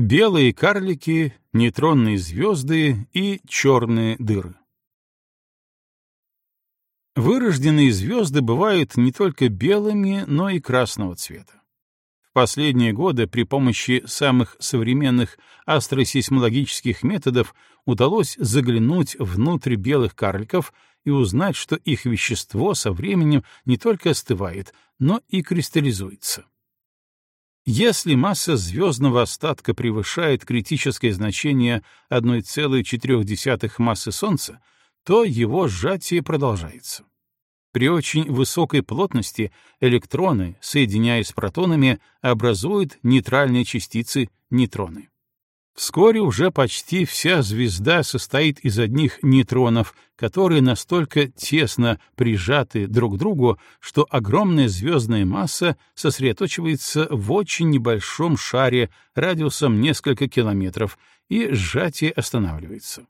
Белые карлики, нейтронные звезды и черные дыры. Вырожденные звезды бывают не только белыми, но и красного цвета. В последние годы при помощи самых современных астросейсмологических методов удалось заглянуть внутрь белых карликов и узнать, что их вещество со временем не только остывает, но и кристаллизуется. Если масса звездного остатка превышает критическое значение 1,4 массы Солнца, то его сжатие продолжается. При очень высокой плотности электроны, соединяясь с протонами, образуют нейтральные частицы нейтроны. Вскоре уже почти вся звезда состоит из одних нейтронов, которые настолько тесно прижаты друг к другу, что огромная звездная масса сосредоточивается в очень небольшом шаре радиусом несколько километров, и сжатие останавливается.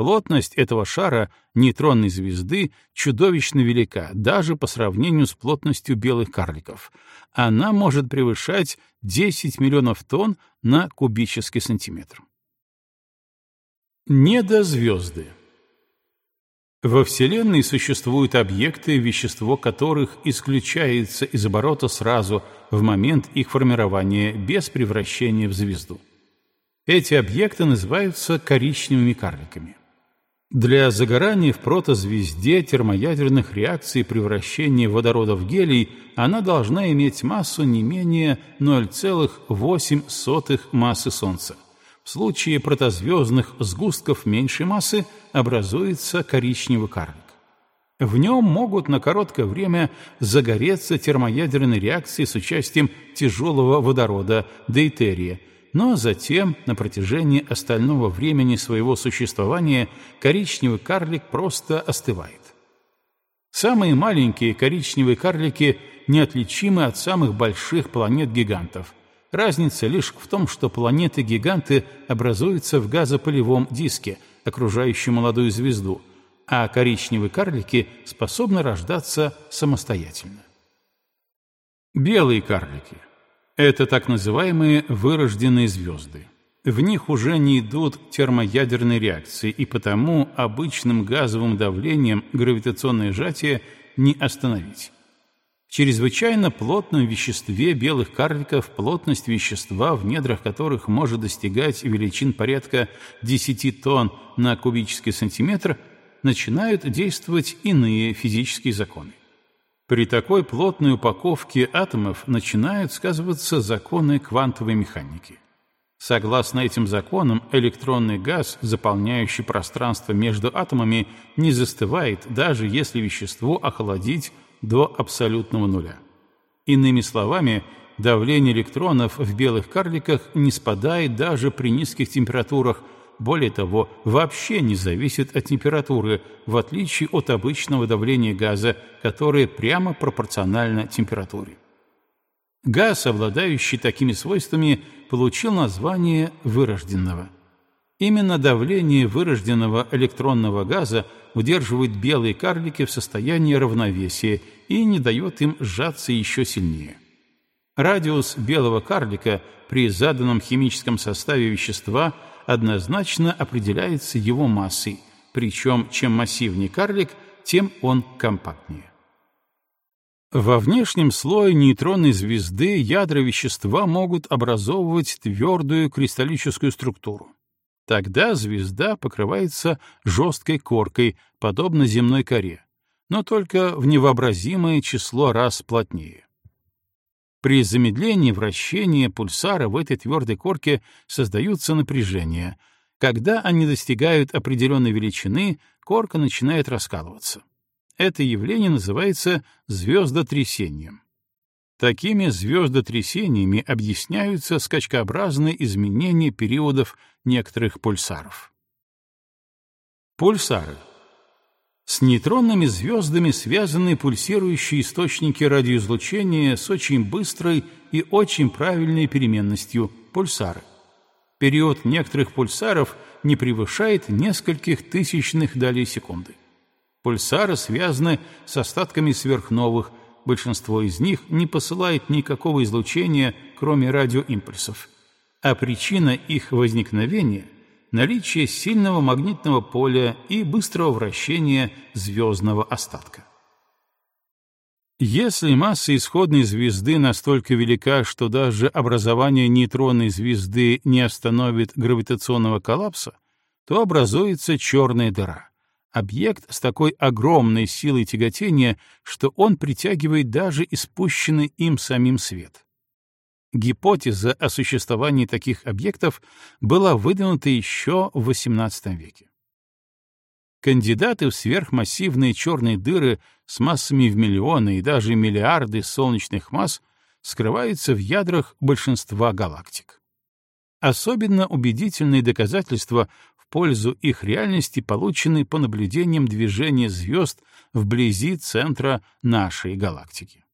Плотность этого шара нейтронной звезды чудовищно велика, даже по сравнению с плотностью белых карликов. Она может превышать 10 миллионов тонн на кубический сантиметр. Недозвезды. Во Вселенной существуют объекты, вещество которых исключается из оборота сразу в момент их формирования без превращения в звезду. Эти объекты называются коричневыми карликами. Для загорания в протозвезде термоядерных реакций превращения водорода в гелий она должна иметь массу не менее 0,8 массы Солнца. В случае протозвездных сгустков меньшей массы образуется коричневый карлик. В нем могут на короткое время загореться термоядерные реакции с участием тяжелого водорода, дейтерия, но затем, на протяжении остального времени своего существования, коричневый карлик просто остывает. Самые маленькие коричневые карлики неотличимы от самых больших планет-гигантов. Разница лишь в том, что планеты-гиганты образуются в газопылевом диске, окружающем молодую звезду, а коричневые карлики способны рождаться самостоятельно. Белые карлики — это так называемые вырожденные звезды. В них уже не идут термоядерные реакции, и потому обычным газовым давлением гравитационное сжатие не остановить. В чрезвычайно плотном веществе белых карликов плотность вещества, в недрах которых может достигать величин порядка 10 тонн на кубический сантиметр, начинают действовать иные физические законы. При такой плотной упаковке атомов начинают сказываться законы квантовой механики. Согласно этим законам, электронный газ, заполняющий пространство между атомами, не застывает, даже если вещество охладить до абсолютного нуля. Иными словами, давление электронов в белых карликах не спадает даже при низких температурах, более того, вообще не зависит от температуры, в отличие от обычного давления газа, которое прямо пропорционально температуре. Газ, обладающий такими свойствами, получил название вырожденного. Именно давление вырожденного электронного газа удерживает белые карлики в состоянии равновесия и не дает им сжаться еще сильнее. Радиус белого карлика при заданном химическом составе вещества – однозначно определяется его массой, причем чем массивнее карлик, тем он компактнее. Во внешнем слое нейтронной звезды ядра вещества могут образовывать твердую кристаллическую структуру. Тогда звезда покрывается жесткой коркой, подобно земной коре, но только в невообразимое число раз плотнее. При замедлении вращения пульсара в этой твердой корке создаются напряжения. Когда они достигают определенной величины, корка начинает раскалываться. Это явление называется звездотрясением. Такими звездотрясениями объясняются скачкообразные изменения периодов некоторых пульсаров. Пульсары — с нейтронными звездами связаны пульсирующие источники радиоизлучения с очень быстрой и очень правильной переменностью — пульсары. Период некоторых пульсаров не превышает нескольких тысячных долей секунды. Пульсары связаны с остатками сверхновых, большинство из них не посылает никакого излучения, кроме радиоимпульсов. а причина их возникновения — наличие сильного магнитного поля и быстрого вращения звездного остатка. Если масса исходной звезды настолько велика, что даже образование нейтронной звезды не остановит гравитационного коллапса, то образуется черная дыра — объект с такой огромной силой тяготения, что он притягивает даже испущенный им самим свет. Гипотеза о существовании таких объектов была выдвинута еще в XVIII веке. Кандидаты в сверхмассивные черные дыры с массами в миллионы и даже миллиарды солнечных масс скрываются в ядрах большинства галактик. Особенно убедительные доказательства в пользу их реальности получены по наблюдениям движения звезд вблизи центра нашей галактики.